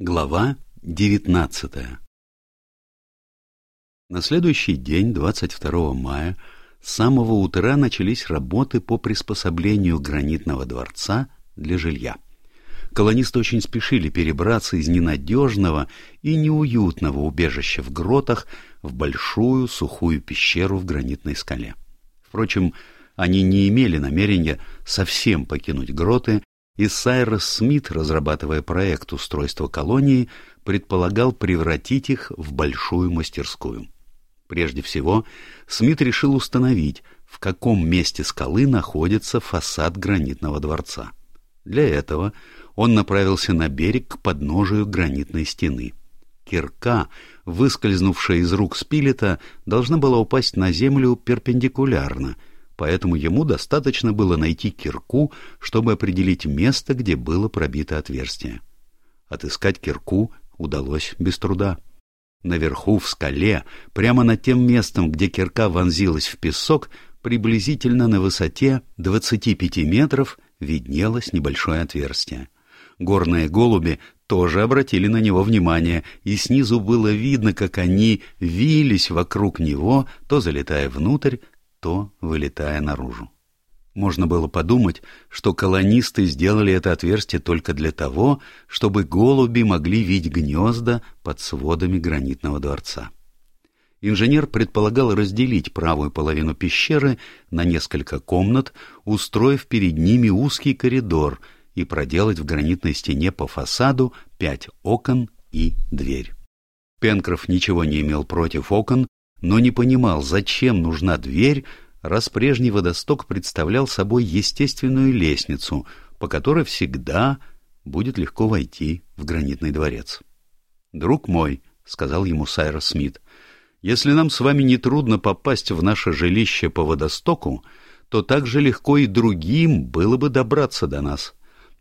Глава 19 На следующий день, 22 мая, с самого утра начались работы по приспособлению гранитного дворца для жилья. Колонисты очень спешили перебраться из ненадежного и неуютного убежища в гротах в большую сухую пещеру в гранитной скале. Впрочем, они не имели намерения совсем покинуть гроты и Сайрос Смит, разрабатывая проект устройства колонии, предполагал превратить их в большую мастерскую. Прежде всего, Смит решил установить, в каком месте скалы находится фасад гранитного дворца. Для этого он направился на берег к подножию гранитной стены. Кирка, выскользнувшая из рук Спилета, должна была упасть на землю перпендикулярно — поэтому ему достаточно было найти кирку, чтобы определить место, где было пробито отверстие. Отыскать кирку удалось без труда. Наверху, в скале, прямо над тем местом, где кирка вонзилась в песок, приблизительно на высоте 25 метров виднелось небольшое отверстие. Горные голуби тоже обратили на него внимание, и снизу было видно, как они вились вокруг него, то залетая внутрь, то вылетая наружу. Можно было подумать, что колонисты сделали это отверстие только для того, чтобы голуби могли видеть гнезда под сводами гранитного дворца. Инженер предполагал разделить правую половину пещеры на несколько комнат, устроив перед ними узкий коридор и проделать в гранитной стене по фасаду пять окон и дверь. Пенкроф ничего не имел против окон, но не понимал, зачем нужна дверь, раз прежний водосток представлял собой естественную лестницу, по которой всегда будет легко войти в гранитный дворец. «Друг мой», — сказал ему Сайрос Смит, — «если нам с вами не трудно попасть в наше жилище по водостоку, то так же легко и другим было бы добраться до нас.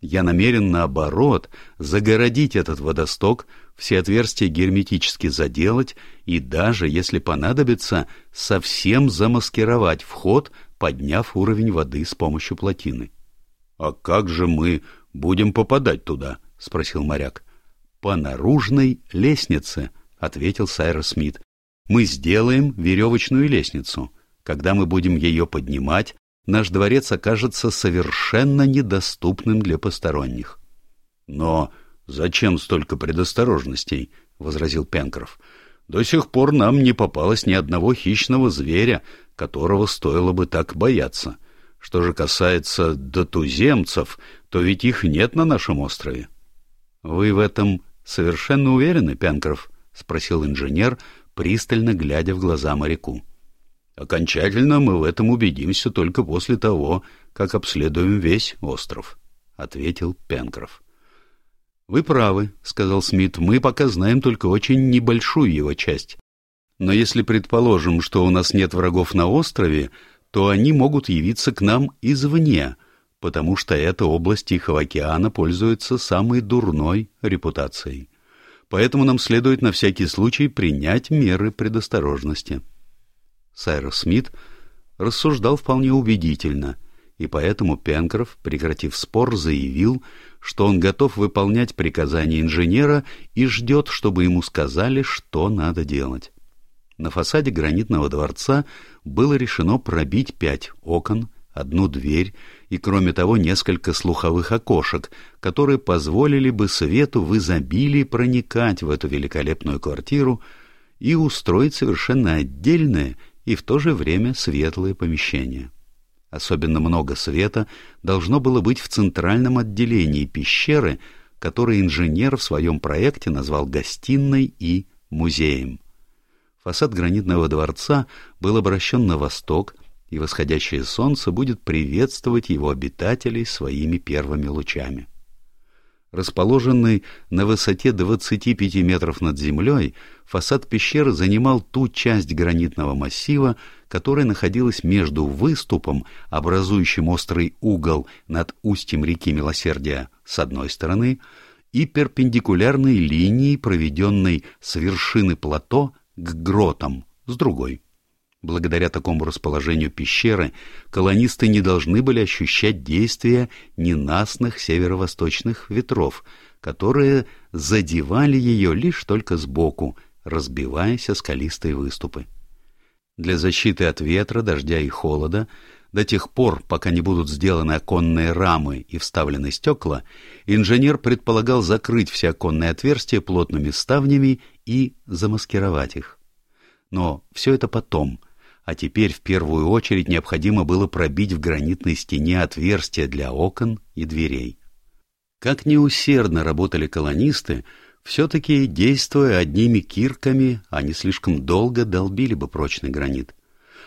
Я намерен, наоборот, загородить этот водосток, все отверстия герметически заделать и даже, если понадобится, совсем замаскировать вход, подняв уровень воды с помощью плотины. — А как же мы будем попадать туда? — спросил моряк. — По наружной лестнице, — ответил Сайрос Смит. — Мы сделаем веревочную лестницу. Когда мы будем ее поднимать, наш дворец окажется совершенно недоступным для посторонних. — Но зачем столько предосторожностей? — возразил Пенкроф. — До сих пор нам не попалось ни одного хищного зверя, которого стоило бы так бояться. Что же касается дотуземцев, то ведь их нет на нашем острове. — Вы в этом совершенно уверены, Пенкроф? — спросил инженер, пристально глядя в глаза моряку. — Окончательно мы в этом убедимся только после того, как обследуем весь остров, — ответил Пенкроф. — Вы правы, — сказал Смит, — мы пока знаем только очень небольшую его часть. Но если предположим, что у нас нет врагов на острове, то они могут явиться к нам извне, потому что эта область Тихого океана пользуется самой дурной репутацией. Поэтому нам следует на всякий случай принять меры предосторожности. — Сайрос Смит рассуждал вполне убедительно, и поэтому Пенкроф, прекратив спор, заявил, что он готов выполнять приказания инженера и ждет, чтобы ему сказали, что надо делать. На фасаде гранитного дворца было решено пробить пять окон, одну дверь и, кроме того, несколько слуховых окошек, которые позволили бы свету в изобилии проникать в эту великолепную квартиру и устроить совершенно отдельное и в то же время светлое помещение. Особенно много света должно было быть в центральном отделении пещеры, который инженер в своем проекте назвал гостиной и музеем. Фасад гранитного дворца был обращен на восток, и восходящее солнце будет приветствовать его обитателей своими первыми лучами. Расположенный на высоте 25 метров над землей, фасад пещеры занимал ту часть гранитного массива, которая находилась между выступом, образующим острый угол над устьем реки Милосердия, с одной стороны, и перпендикулярной линией, проведенной с вершины плато к гротам, с другой. Благодаря такому расположению пещеры колонисты не должны были ощущать действия ненастных северо-восточных ветров, которые задевали ее лишь только сбоку, разбиваясь о скалистые выступы. Для защиты от ветра, дождя и холода до тех пор, пока не будут сделаны оконные рамы и вставлены стекла, инженер предполагал закрыть все оконные отверстия плотными ставнями и замаскировать их. Но все это потом, а теперь в первую очередь необходимо было пробить в гранитной стене отверстия для окон и дверей. Как неусердно работали колонисты, все-таки, действуя одними кирками, они слишком долго долбили бы прочный гранит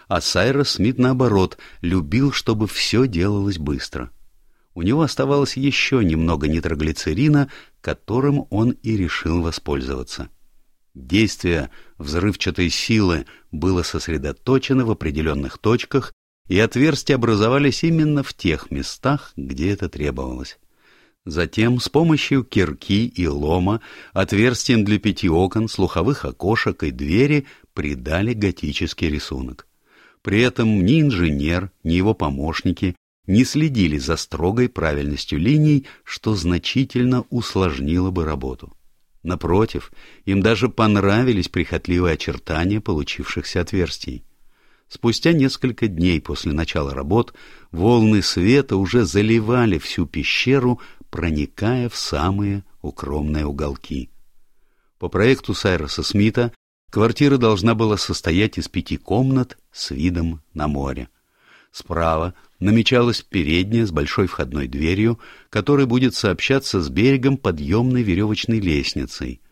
а Сайрос Смит, наоборот, любил, чтобы все делалось быстро. У него оставалось еще немного нитроглицерина, которым он и решил воспользоваться. Действие взрывчатой силы было сосредоточено в определенных точках, и отверстия образовались именно в тех местах, где это требовалось. Затем с помощью кирки и лома отверстиям для пяти окон, слуховых окошек и двери придали готический рисунок. При этом ни инженер, ни его помощники не следили за строгой правильностью линий, что значительно усложнило бы работу. Напротив, им даже понравились прихотливые очертания получившихся отверстий. Спустя несколько дней после начала работ волны света уже заливали всю пещеру, проникая в самые укромные уголки. По проекту Сайроса Смита Квартира должна была состоять из пяти комнат с видом на море. Справа намечалась передняя с большой входной дверью, которая будет сообщаться с берегом подъемной веревочной лестницей.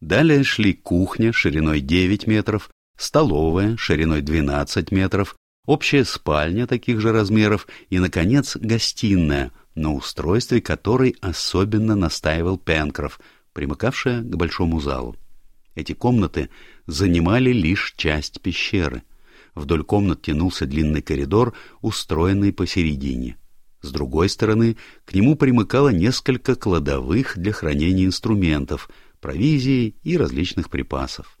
Далее шли кухня шириной 9 метров, столовая шириной 12 метров, общая спальня таких же размеров и, наконец, гостиная, на устройстве которой особенно настаивал Пенкроф, примыкавшая к большому залу. Эти комнаты занимали лишь часть пещеры. Вдоль комнат тянулся длинный коридор, устроенный посередине. С другой стороны, к нему примыкало несколько кладовых для хранения инструментов, провизии и различных припасов.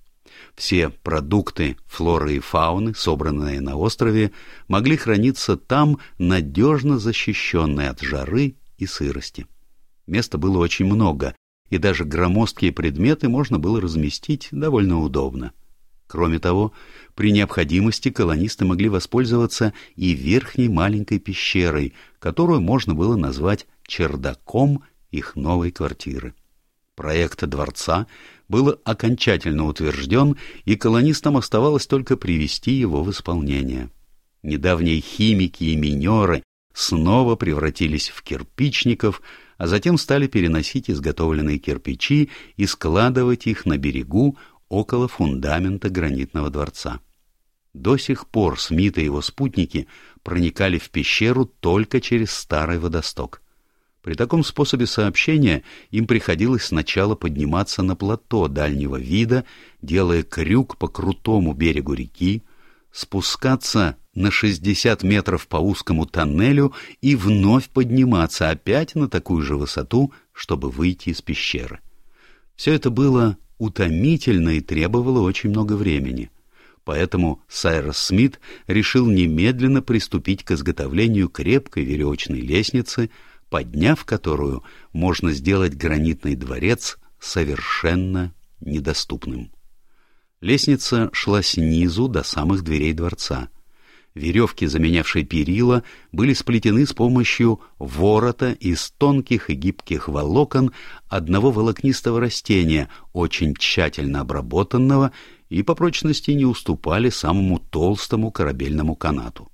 Все продукты флоры и фауны, собранные на острове, могли храниться там, надежно защищенные от жары и сырости. Места было очень много, и даже громоздкие предметы можно было разместить довольно удобно. Кроме того, при необходимости колонисты могли воспользоваться и верхней маленькой пещерой, которую можно было назвать чердаком их новой квартиры. Проект дворца был окончательно утвержден, и колонистам оставалось только привести его в исполнение. Недавние химики и минеры снова превратились в кирпичников — а затем стали переносить изготовленные кирпичи и складывать их на берегу около фундамента гранитного дворца. До сих пор Смит и его спутники проникали в пещеру только через старый водосток. При таком способе сообщения им приходилось сначала подниматься на плато дальнего вида, делая крюк по крутому берегу реки, спускаться на 60 метров по узкому тоннелю и вновь подниматься опять на такую же высоту, чтобы выйти из пещеры. Все это было утомительно и требовало очень много времени. Поэтому Сайрос Смит решил немедленно приступить к изготовлению крепкой веревочной лестницы, подняв которую можно сделать гранитный дворец совершенно недоступным. Лестница шла снизу до самых дверей дворца. Веревки, заменявшие перила, были сплетены с помощью ворота из тонких и гибких волокон одного волокнистого растения, очень тщательно обработанного, и по прочности не уступали самому толстому корабельному канату.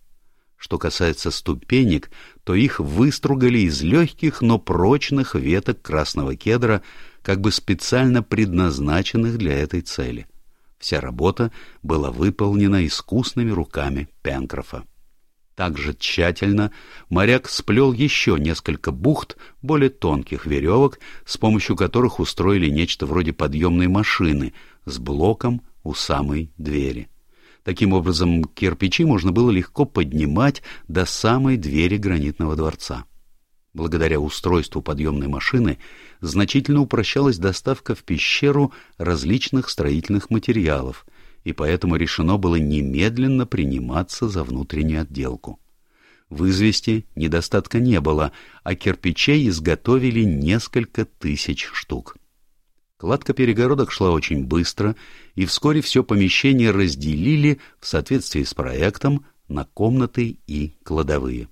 Что касается ступенек, то их выстругали из легких, но прочных веток красного кедра, как бы специально предназначенных для этой цели. Вся работа была выполнена искусными руками Пенкрофа. Также тщательно моряк сплел еще несколько бухт более тонких веревок, с помощью которых устроили нечто вроде подъемной машины с блоком у самой двери. Таким образом, кирпичи можно было легко поднимать до самой двери гранитного дворца. Благодаря устройству подъемной машины значительно упрощалась доставка в пещеру различных строительных материалов, и поэтому решено было немедленно приниматься за внутреннюю отделку. В извести недостатка не было, а кирпичей изготовили несколько тысяч штук. Кладка перегородок шла очень быстро, и вскоре все помещение разделили в соответствии с проектом на комнаты и кладовые.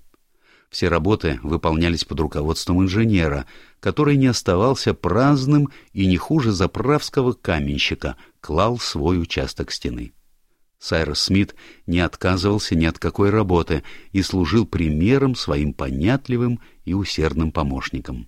Все работы выполнялись под руководством инженера, который не оставался праздным и не хуже заправского каменщика, клал свой участок стены. Сайрос Смит не отказывался ни от какой работы и служил примером своим понятливым и усердным помощникам.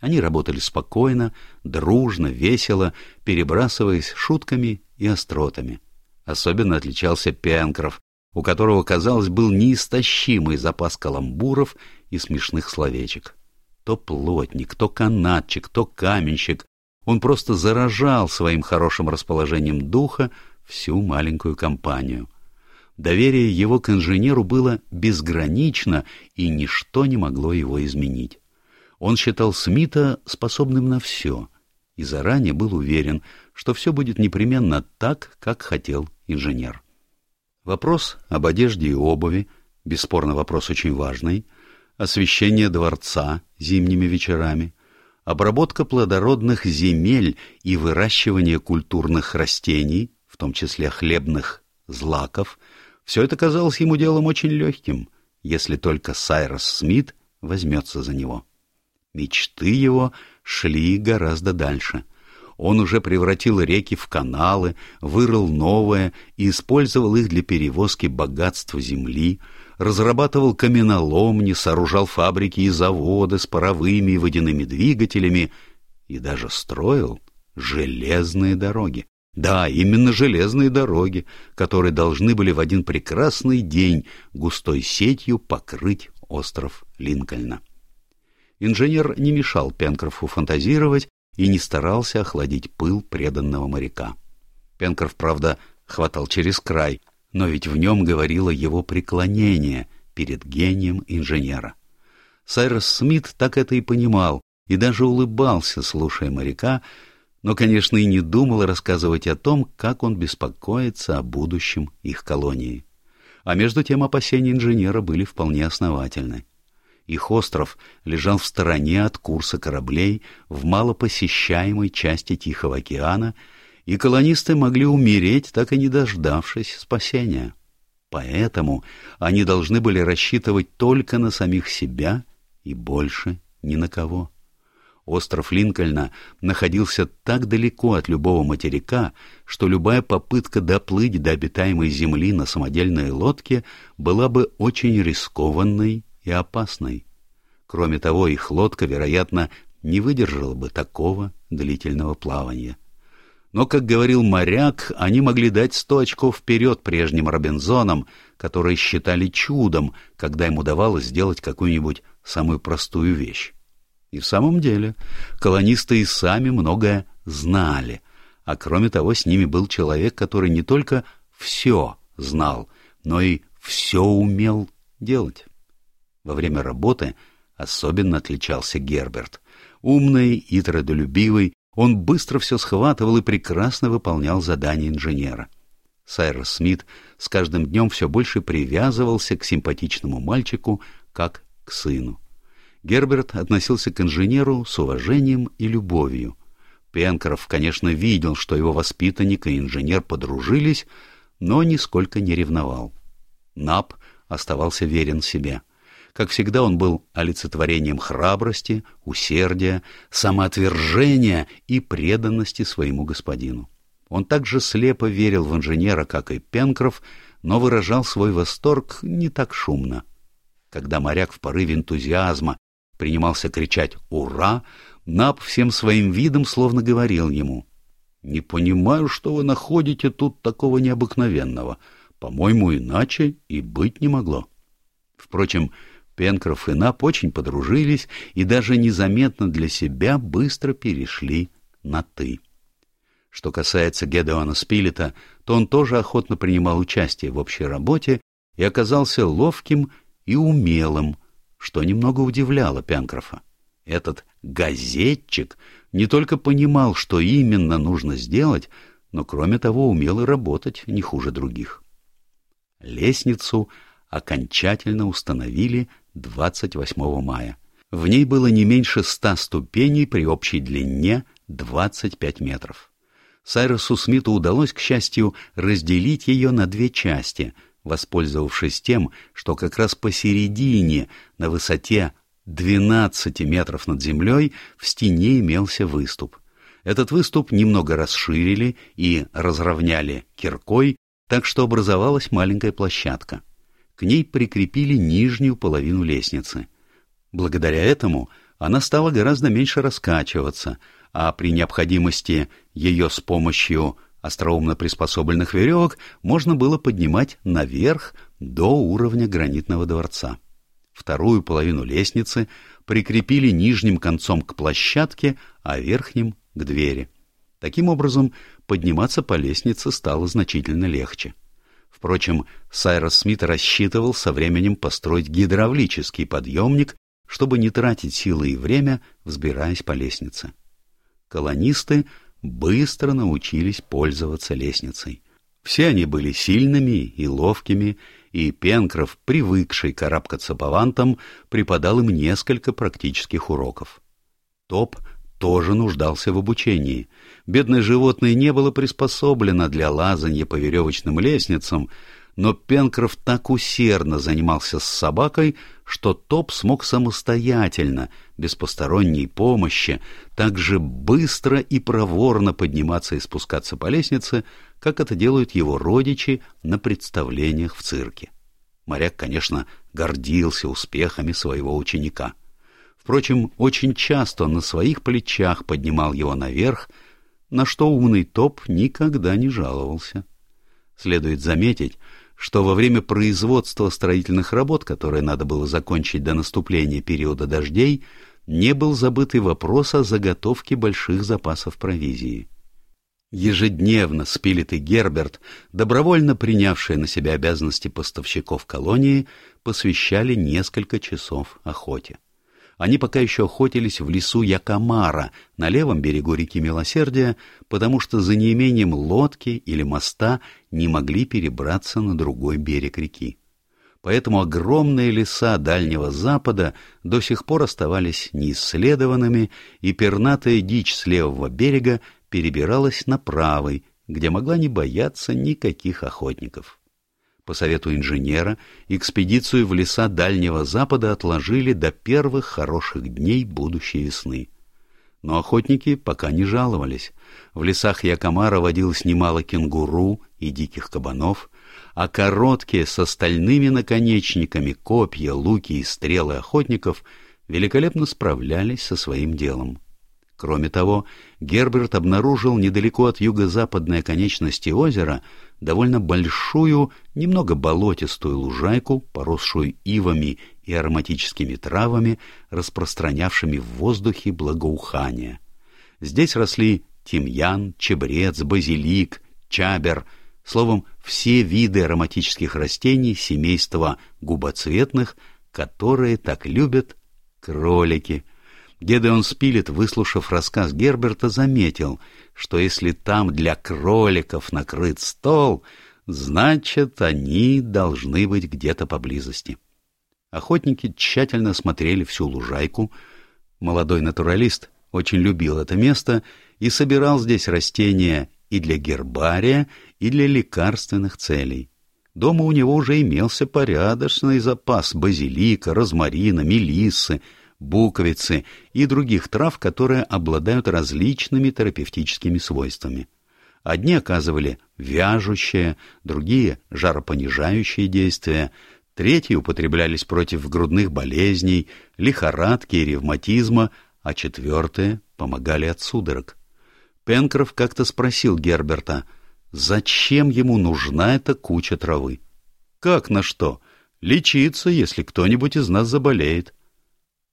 Они работали спокойно, дружно, весело, перебрасываясь шутками и остротами. Особенно отличался Пенкроф, у которого, казалось, был неистощимый запас каламбуров и смешных словечек. То плотник, то канатчик, то каменщик. Он просто заражал своим хорошим расположением духа всю маленькую компанию. Доверие его к инженеру было безгранично, и ничто не могло его изменить. Он считал Смита способным на все, и заранее был уверен, что все будет непременно так, как хотел инженер. Вопрос об одежде и обуви, бесспорно вопрос очень важный, освещение дворца зимними вечерами, обработка плодородных земель и выращивание культурных растений, в том числе хлебных злаков, все это казалось ему делом очень легким, если только Сайрос Смит возьмется за него. Мечты его шли гораздо дальше — он уже превратил реки в каналы, вырыл новое и использовал их для перевозки богатств земли, разрабатывал каменоломни, сооружал фабрики и заводы с паровыми и водяными двигателями и даже строил железные дороги. Да, именно железные дороги, которые должны были в один прекрасный день густой сетью покрыть остров Линкольна. Инженер не мешал Пенкрофу фантазировать и не старался охладить пыл преданного моряка. Пенкроф, правда, хватал через край, но ведь в нем говорило его преклонение перед гением инженера. Сайрос Смит так это и понимал, и даже улыбался, слушая моряка, но, конечно, и не думал рассказывать о том, как он беспокоится о будущем их колонии. А между тем опасения инженера были вполне основательны. Их остров лежал в стороне от курса кораблей в малопосещаемой части Тихого океана, и колонисты могли умереть, так и не дождавшись спасения. Поэтому они должны были рассчитывать только на самих себя и больше ни на кого. Остров Линкольна находился так далеко от любого материка, что любая попытка доплыть до обитаемой земли на самодельной лодке была бы очень рискованной и опасной. Кроме того, их лодка, вероятно, не выдержала бы такого длительного плавания. Но, как говорил моряк, они могли дать сто очков вперед прежним Робинзонам, которые считали чудом, когда им удавалось сделать какую-нибудь самую простую вещь. И в самом деле колонисты и сами многое знали, а кроме того с ними был человек, который не только все знал, но и все умел делать. Во время работы особенно отличался Герберт. Умный и трудолюбивый, он быстро все схватывал и прекрасно выполнял задания инженера. Сайрос Смит с каждым днем все больше привязывался к симпатичному мальчику, как к сыну. Герберт относился к инженеру с уважением и любовью. Пенкроф, конечно, видел, что его воспитанник и инженер подружились, но нисколько не ревновал. Нап оставался верен себе — как всегда, он был олицетворением храбрости, усердия, самоотвержения и преданности своему господину. Он также слепо верил в инженера, как и Пенкроф, но выражал свой восторг не так шумно. Когда моряк в порыве энтузиазма принимался кричать «Ура!», Нап всем своим видом словно говорил ему «Не понимаю, что вы находите тут такого необыкновенного. По-моему, иначе и быть не могло». Впрочем, Пенкроф и Нап очень подружились и даже незаметно для себя быстро перешли на «ты». Что касается Гедеона Спилета, то он тоже охотно принимал участие в общей работе и оказался ловким и умелым, что немного удивляло Пенкрофа. Этот газетчик не только понимал, что именно нужно сделать, но кроме того умел и работать не хуже других. Лестницу окончательно установили 28 мая. В ней было не меньше ста ступеней при общей длине 25 метров. Сайросу Смиту удалось, к счастью, разделить ее на две части, воспользовавшись тем, что как раз посередине, на высоте 12 метров над землей, в стене имелся выступ. Этот выступ немного расширили и разровняли киркой, так что образовалась маленькая площадка. К ней прикрепили нижнюю половину лестницы. Благодаря этому она стала гораздо меньше раскачиваться, а при необходимости ее с помощью остроумно приспособленных веревок можно было поднимать наверх до уровня гранитного дворца. Вторую половину лестницы прикрепили нижним концом к площадке, а верхним — к двери. Таким образом, подниматься по лестнице стало значительно легче. Впрочем, Сайрос Смит рассчитывал со временем построить гидравлический подъемник, чтобы не тратить силы и время, взбираясь по лестнице. Колонисты быстро научились пользоваться лестницей. Все они были сильными и ловкими, и Пенкроф, привыкший карабкаться по вантам, преподал им несколько практических уроков. Топ тоже нуждался в обучении. Бедное животное не было приспособлено для лазанья по веревочным лестницам, но Пенкроф так усердно занимался с собакой, что Топ смог самостоятельно, без посторонней помощи, так же быстро и проворно подниматься и спускаться по лестнице, как это делают его родичи на представлениях в цирке. Моряк, конечно, гордился успехами своего ученика. Впрочем, очень часто на своих плечах поднимал его наверх, на что умный Топ никогда не жаловался. Следует заметить, что во время производства строительных работ, которые надо было закончить до наступления периода дождей, не был забыт и вопрос о заготовке больших запасов провизии. Ежедневно Спилет и Герберт, добровольно принявшие на себя обязанности поставщиков колонии, посвящали несколько часов охоте. Они пока еще охотились в лесу Якомара на левом берегу реки Милосердия, потому что за неимением лодки или моста не могли перебраться на другой берег реки. Поэтому огромные леса Дальнего Запада до сих пор оставались неисследованными, и пернатая дичь с левого берега перебиралась на правый, где могла не бояться никаких охотников. По совету инженера, экспедицию в леса Дальнего Запада отложили до первых хороших дней будущей весны. Но охотники пока не жаловались. В лесах Якомара водилось немало кенгуру и диких кабанов, а короткие с остальными наконечниками копья, луки и стрелы охотников великолепно справлялись со своим делом. Кроме того, Герберт обнаружил недалеко от юго-западной оконечности озера довольно большую, немного болотистую лужайку, поросшую ивами и ароматическими травами, распространявшими в воздухе благоухание. Здесь росли тимьян, чебрец, базилик, чабер, словом, все виды ароматических растений семейства губоцветных, которые так любят кролики — Гедеон Спилет, выслушав рассказ Герберта, заметил, что если там для кроликов накрыт стол, значит, они должны быть где-то поблизости. Охотники тщательно смотрели всю лужайку. Молодой натуралист очень любил это место и собирал здесь растения и для гербария, и для лекарственных целей. Дома у него уже имелся порядочный запас базилика, розмарина, мелиссы, буковицы и других трав, которые обладают различными терапевтическими свойствами. Одни оказывали вяжущее, другие — жаропонижающее действие, третьи употреблялись против грудных болезней, лихорадки и ревматизма, а четвертые помогали от судорог. Пенкроф как-то спросил Герберта, зачем ему нужна эта куча травы? «Как на что? Лечиться, если кто-нибудь из нас заболеет».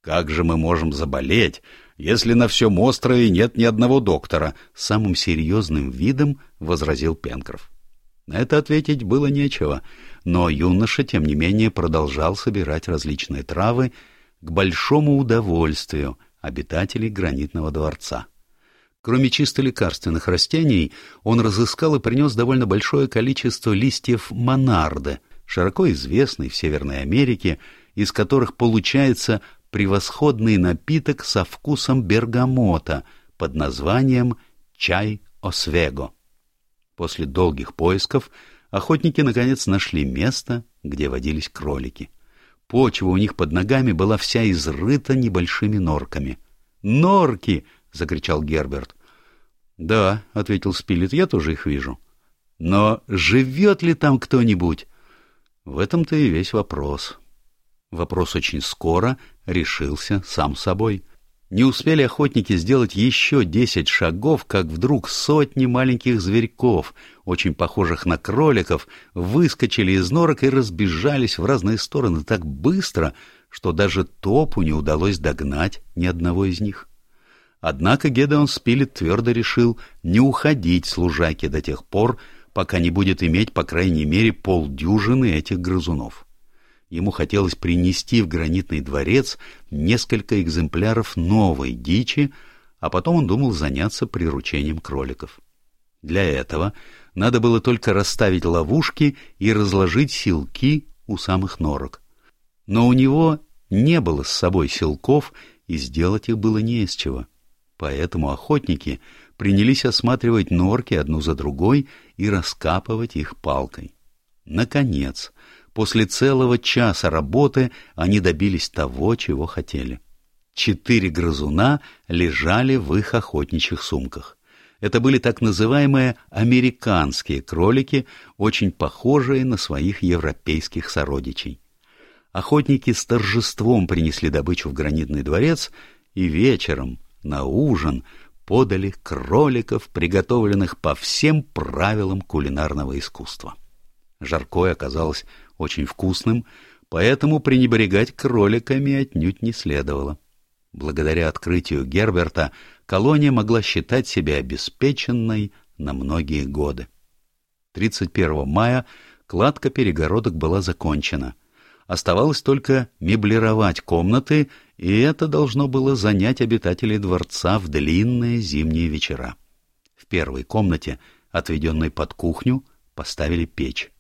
Как же мы можем заболеть, если на всем острове нет ни одного доктора? Самым серьезным видом возразил Пенкроф. На это ответить было нечего, но юноша, тем не менее, продолжал собирать различные травы к большому удовольствию обитателей гранитного дворца. Кроме чисто лекарственных растений, он разыскал и принес довольно большое количество листьев монарды, широко известной в Северной Америке, из которых получается превосходный напиток со вкусом бергамота под названием чай освего. После долгих поисков охотники наконец нашли место, где водились кролики. Почва у них под ногами была вся изрыта небольшими норками. «Норки!» — закричал Герберт. «Да», — ответил Спилет, — «я тоже их вижу». «Но живет ли там кто-нибудь?» В этом-то и весь вопрос. Вопрос очень скоро решился сам собой. Не успели охотники сделать еще десять шагов, как вдруг сотни маленьких зверьков, очень похожих на кроликов, выскочили из норок и разбежались в разные стороны так быстро, что даже топу не удалось догнать ни одного из них. Однако Гедеон Спилет твердо решил не уходить с лужаки до тех пор, пока не будет иметь по крайней мере полдюжины этих грызунов. Ему хотелось принести в гранитный дворец несколько экземпляров новой дичи, а потом он думал заняться приручением кроликов. Для этого надо было только расставить ловушки и разложить силки у самых норок. Но у него не было с собой силков, и сделать их было не из чего. Поэтому охотники принялись осматривать норки одну за другой и раскапывать их палкой. Наконец, После целого часа работы они добились того, чего хотели. Четыре грызуна лежали в их охотничьих сумках. Это были так называемые американские кролики, очень похожие на своих европейских сородичей. Охотники с торжеством принесли добычу в гранитный дворец и вечером на ужин подали кроликов, приготовленных по всем правилам кулинарного искусства. Жаркое оказалось очень вкусным, поэтому пренебрегать кроликами отнюдь не следовало. Благодаря открытию Герберта колония могла считать себя обеспеченной на многие годы. 31 мая кладка перегородок была закончена. Оставалось только меблировать комнаты, и это должно было занять обитателей дворца в длинные зимние вечера. В первой комнате, отведенной под кухню, поставили печь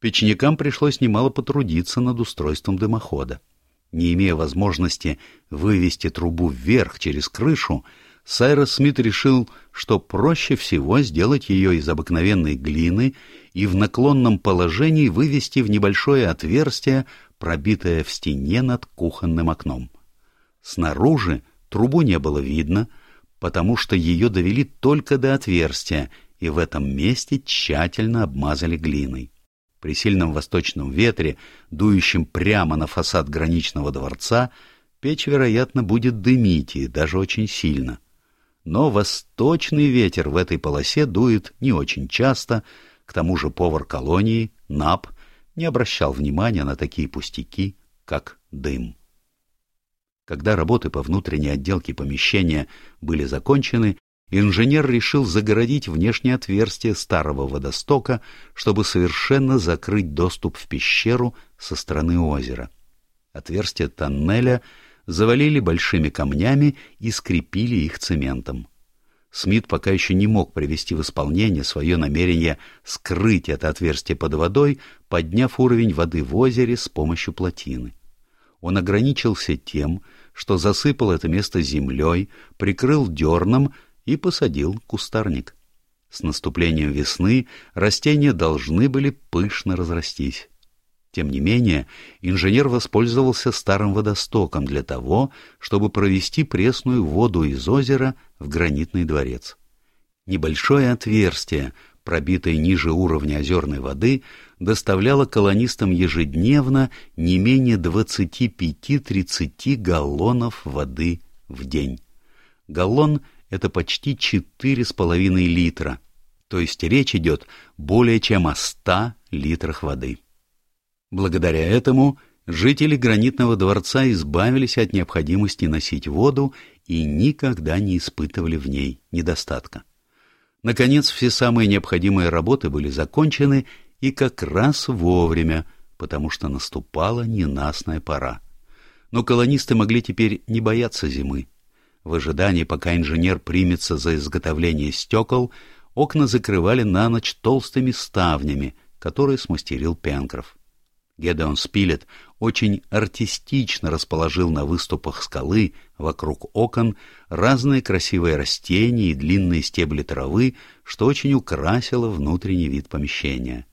печникам пришлось немало потрудиться над устройством дымохода. Не имея возможности вывести трубу вверх через крышу, Сайрос Смит решил, что проще всего сделать ее из обыкновенной глины и в наклонном положении вывести в небольшое отверстие, пробитое в стене над кухонным окном. Снаружи трубу не было видно, потому что ее довели только до отверстия, и в этом месте тщательно обмазали глиной. При сильном восточном ветре, дующем прямо на фасад граничного дворца, печь, вероятно, будет дымить и даже очень сильно. Но восточный ветер в этой полосе дует не очень часто, к тому же повар колонии, Нап, не обращал внимания на такие пустяки, как дым. Когда работы по внутренней отделке помещения были закончены, инженер решил загородить внешнее отверстие старого водостока, чтобы совершенно закрыть доступ в пещеру со стороны озера. Отверстие тоннеля завалили большими камнями и скрепили их цементом. Смит пока еще не мог привести в исполнение свое намерение скрыть это отверстие под водой, подняв уровень воды в озере с помощью плотины. Он ограничился тем, что засыпал это место землей, прикрыл дерном и посадил кустарник. С наступлением весны растения должны были пышно разрастись. Тем не менее, инженер воспользовался старым водостоком для того, чтобы провести пресную воду из озера в гранитный дворец. Небольшое отверстие, пробитое ниже уровня озерной воды, доставляло колонистам ежедневно не менее 25-30 галлонов воды в день. Галлон — это почти четыре с половиной литра, то есть речь идет более чем о ста литрах воды. Благодаря этому жители гранитного дворца избавились от необходимости носить воду и никогда не испытывали в ней недостатка. Наконец, все самые необходимые работы были закончены и как раз вовремя, потому что наступала ненастная пора. Но колонисты могли теперь не бояться зимы В ожидании, пока инженер примется за изготовление стекол, окна закрывали на ночь толстыми ставнями, которые смастерил Пенкроф. Гедеон Спилет очень артистично расположил на выступах скалы вокруг окон разные красивые растения и длинные стебли травы, что очень украсило внутренний вид помещения.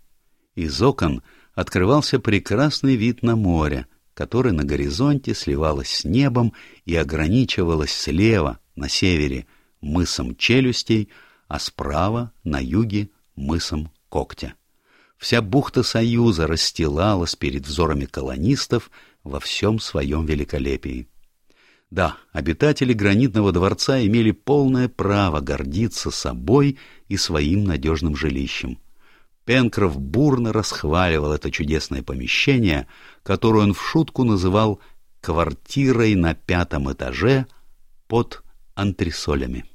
Из окон открывался прекрасный вид на море, которое на горизонте сливалось с небом и ограничивалось слева, на севере, мысом челюстей, а справа, на юге, мысом когтя. Вся бухта Союза расстилалась перед взорами колонистов во всем своем великолепии. Да, обитатели гранитного дворца имели полное право гордиться собой и своим надежным жилищем. Пенкроф бурно расхваливал это чудесное помещение, которое он в шутку называл «квартирой на пятом этаже под антресолями».